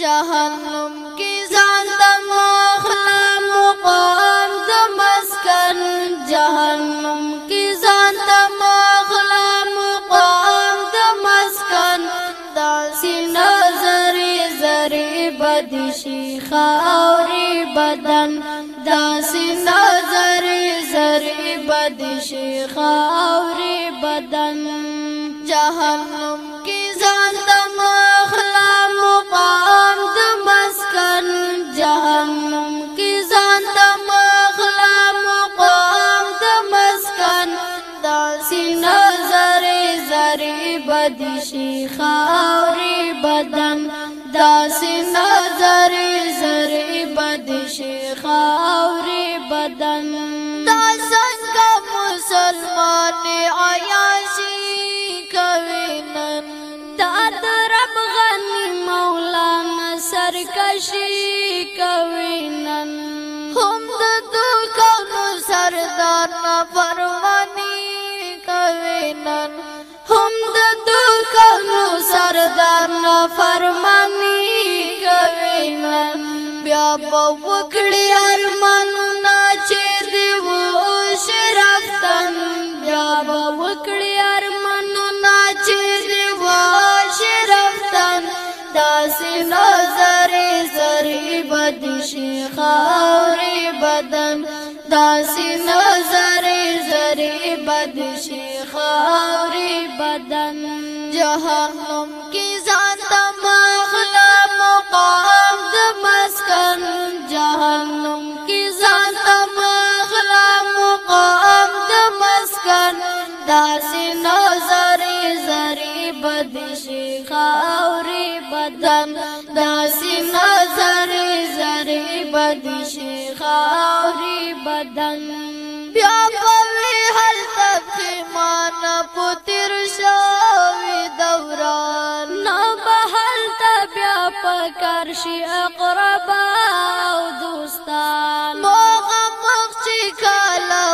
جهنم کې ځان د مخلا مقام د مسکن جهنم کې ځان د مخلا مقام د مسکن داسې نظرې زری بد شي خاوري بدن داسې نظرې زری بد شي خاوري بدن جهنم کې بدی شي خاوري بدن داس نظر زر بدی شي خاوري بدن داس مسلمان عیاشي کوي نن دا رب غني مولانا سرکشي کوي نن هم د دوکانو سردار نه پرواني کوي نن هم د کنو سردار نه فرمانی کوي نه بیا په وکړي ارمانونه چې دی وو شرفتن بیا په وکړي ارمانونه چې دی وو شرفتن داسې نظر زری بدی شي خاوري بدن داسې نظر زری بدی شي خاوري بدن جهنم کی ځان ته مغلا مقام د مسکن جهنم کی ځان ته مغلا مقام د مسکن داسې نظر زری بدشي خاوري بدن داسې نظر زری بدشي خاوري بدن بیا په هل تبخي مان پوت شي اقربا او دوستان موغه مخ چې کله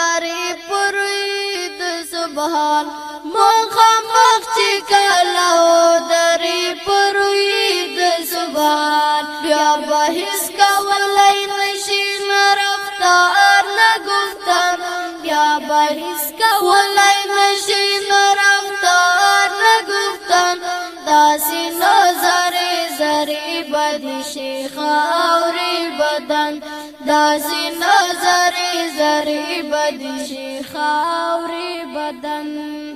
درې پرې د سبحان موغه مخ چې کله درې پرې د سبحان بیا به هیڅ کولای نشي نرفتار نه گفتن بیا به هیڅ کولای نشي خاورې بدن داسې نظرې زرې بدشي خاورې بدن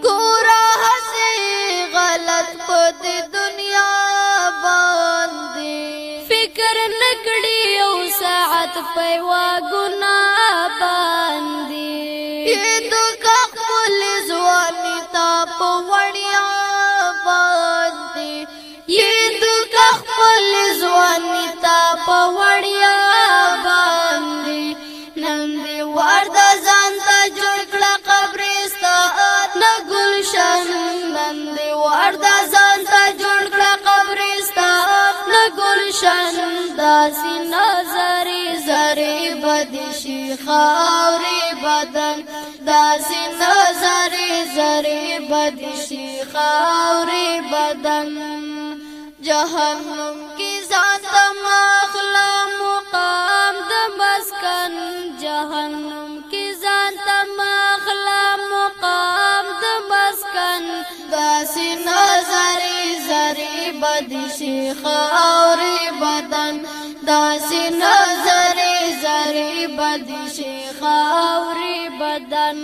ګوره هسې غلط په دې دنیا باندې فکر نکړي او ساعت په وا ګنا باندې دې دوکه خپل ځواني تا په وړیا باندې دې دوکه خپل په وړیا باندې نن دې ورد ځان ته جوړ کړه قبرستا نه ګلشن نن دې ورد ځان ته جوړ کړه قبرستا نه ګلشن داسې نظر زری بدشي خاورې بدن داسې نظر زری بدشي خاورې بدن جهنم کې ځان داسې نظرې زری بدشي خاورې بدن داسې نظرې زری بدشي خاورې بدن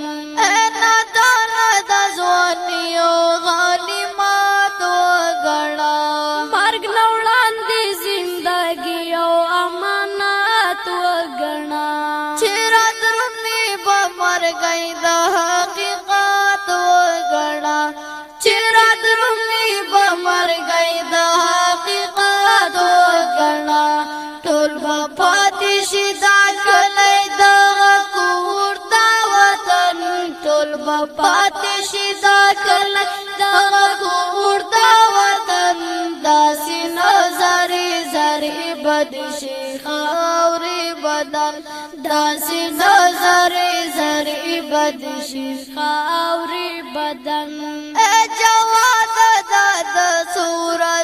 پاتې شي دا کله دا کوړ دا وطن دا سينو زري زري بد شي خاوري بدل دا سينو زري زري بد شي خاوري بدل اے جواد دا د سورہ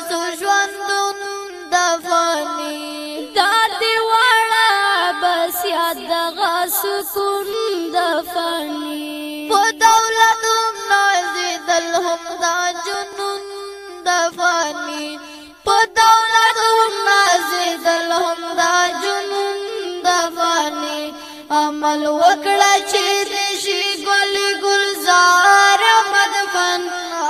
ژوندون د فانی دا دی وړه بس یاد غ سکون د فانی دا جنون د فانی په دولت هم نازېدل هم دا جنون د فانی عمل وکړه چې دې شي ګل ګلزار مدفن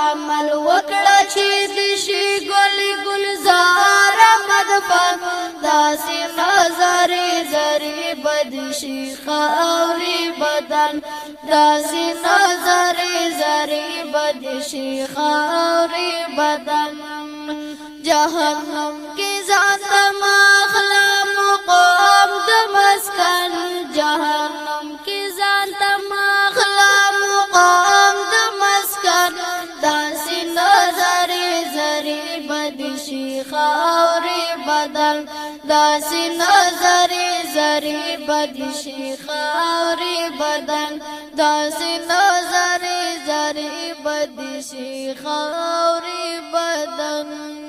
عمل وکړه چې دې شي ګل ګلزار مدفن داسې نظر زری بدشي خاوري بدن داسې نظرې زری بد شي خاورې بدن جهنم کې ځان مخلا مقام د مسکن جهنم کې ځان مخلا مقام د مسکن داسې نظرې زری بد شي خاورې بدن داسې نظرې زری بدشی خاوری بدن داسی نظری زری بدشی خاوری بدن